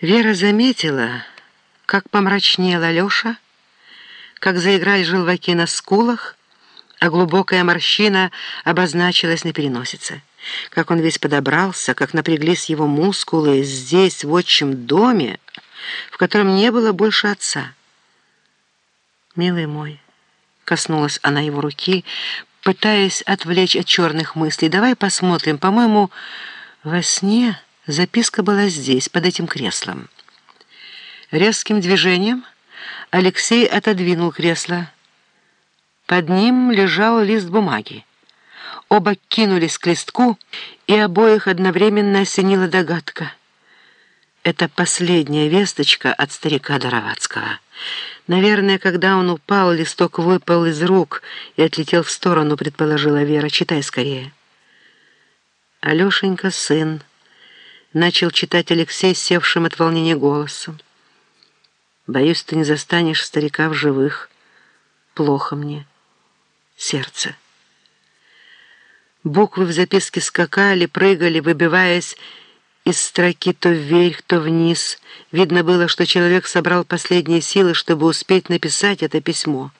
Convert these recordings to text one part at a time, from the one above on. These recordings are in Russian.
Вера заметила, как помрачнел Алеша, как заиграли желваки на скулах, а глубокая морщина обозначилась на переносице. Как он весь подобрался, как напряглись его мускулы здесь, в отчим доме, в котором не было больше отца. «Милый мой», — коснулась она его руки, пытаясь отвлечь от черных мыслей, «давай посмотрим, по-моему, во сне...» Записка была здесь, под этим креслом. Резким движением Алексей отодвинул кресло. Под ним лежал лист бумаги. Оба кинулись к листку, и обоих одновременно осенила догадка. Это последняя весточка от старика Доровацкого. Наверное, когда он упал, листок выпал из рук и отлетел в сторону, предположила Вера. Читай скорее. Алешенька, сын, начал читать Алексей севшим от волнения голосом. «Боюсь, ты не застанешь старика в живых. Плохо мне. Сердце». Буквы в записке скакали, прыгали, выбиваясь из строки то вверх, то вниз. Видно было, что человек собрал последние силы, чтобы успеть написать это письмо.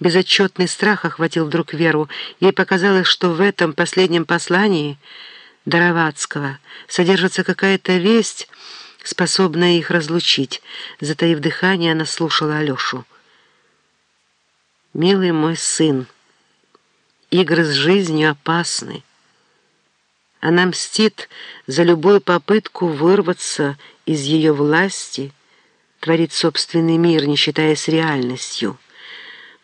Безотчетный страх охватил вдруг Веру. Ей показалось, что в этом последнем послании — Даровацкого содержится какая-то весть, способная их разлучить. Затаив дыхание, она слушала Алешу. «Милый мой сын, игры с жизнью опасны. Она мстит за любую попытку вырваться из ее власти, творить собственный мир, не считаясь реальностью».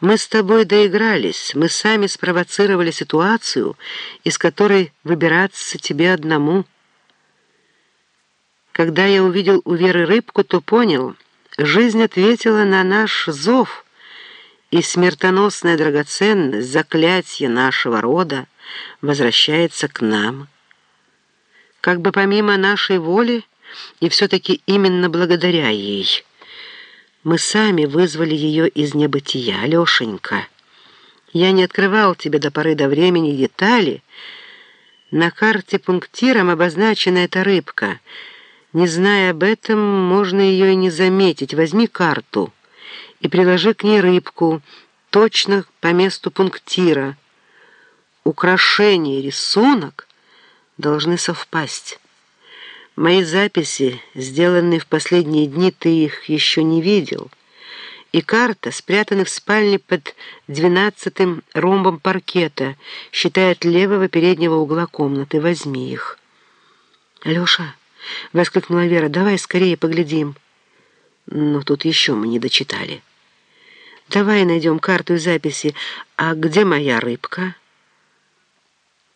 Мы с тобой доигрались, мы сами спровоцировали ситуацию, из которой выбираться тебе одному. Когда я увидел у Веры рыбку, то понял, жизнь ответила на наш зов, и смертоносная драгоценность, заклятие нашего рода возвращается к нам. Как бы помимо нашей воли, и все-таки именно благодаря ей — мы сами вызвали ее из небытия, Алешенька. Я не открывал тебе до поры до времени детали. На карте пунктиром обозначена эта рыбка. Не зная об этом, можно ее и не заметить. Возьми карту и приложи к ней рыбку, точно по месту пунктира. Украшение, рисунок должны совпасть». Мои записи, сделанные в последние дни, ты их еще не видел. И карта спрятана в спальне под двенадцатым ромбом паркета, считая от левого переднего угла комнаты. Возьми их. «Алеша!» — воскликнула Вера. «Давай скорее поглядим». Но тут еще мы не дочитали. «Давай найдем карту и записи. А где моя рыбка?»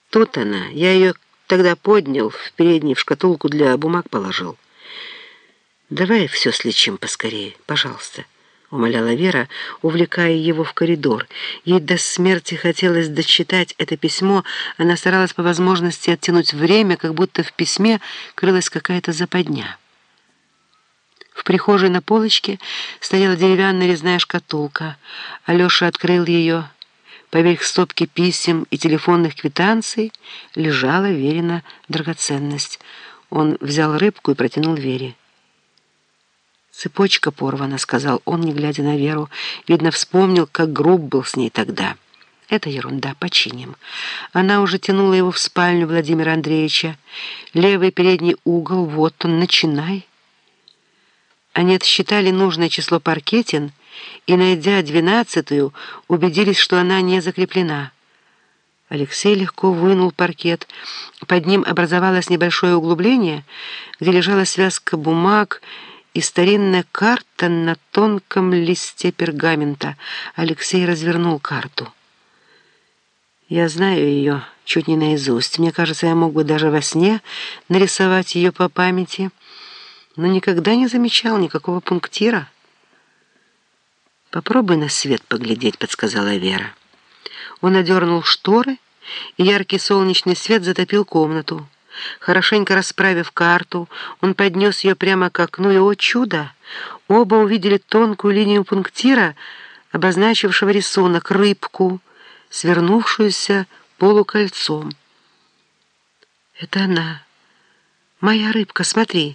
«Тут она. Я ее Тогда поднял, в передней в шкатулку для бумаг положил. «Давай все слечим поскорее, пожалуйста», — умоляла Вера, увлекая его в коридор. Ей до смерти хотелось дочитать это письмо, она старалась по возможности оттянуть время, как будто в письме крылась какая-то западня. В прихожей на полочке стояла деревянная резная шкатулка. Алеша открыл ее, Поверх стопки писем и телефонных квитанций лежала Верина драгоценность. Он взял рыбку и протянул Вере. «Цепочка порвана», — сказал он, не глядя на Веру. Видно, вспомнил, как груб был с ней тогда. «Это ерунда, починим». Она уже тянула его в спальню Владимира Андреевича. Левый передний угол, вот он, начинай. Они отсчитали нужное число паркетин — и, найдя двенадцатую, убедились, что она не закреплена. Алексей легко вынул паркет. Под ним образовалось небольшое углубление, где лежала связка бумаг и старинная карта на тонком листе пергамента. Алексей развернул карту. «Я знаю ее чуть не наизусть. Мне кажется, я мог бы даже во сне нарисовать ее по памяти, но никогда не замечал никакого пунктира». «Попробуй на свет поглядеть», — подсказала Вера. Он одернул шторы, и яркий солнечный свет затопил комнату. Хорошенько расправив карту, он поднес ее прямо к окну, и, о чудо, оба увидели тонкую линию пунктира, обозначившего рисунок, рыбку, свернувшуюся полукольцом. «Это она, моя рыбка, смотри».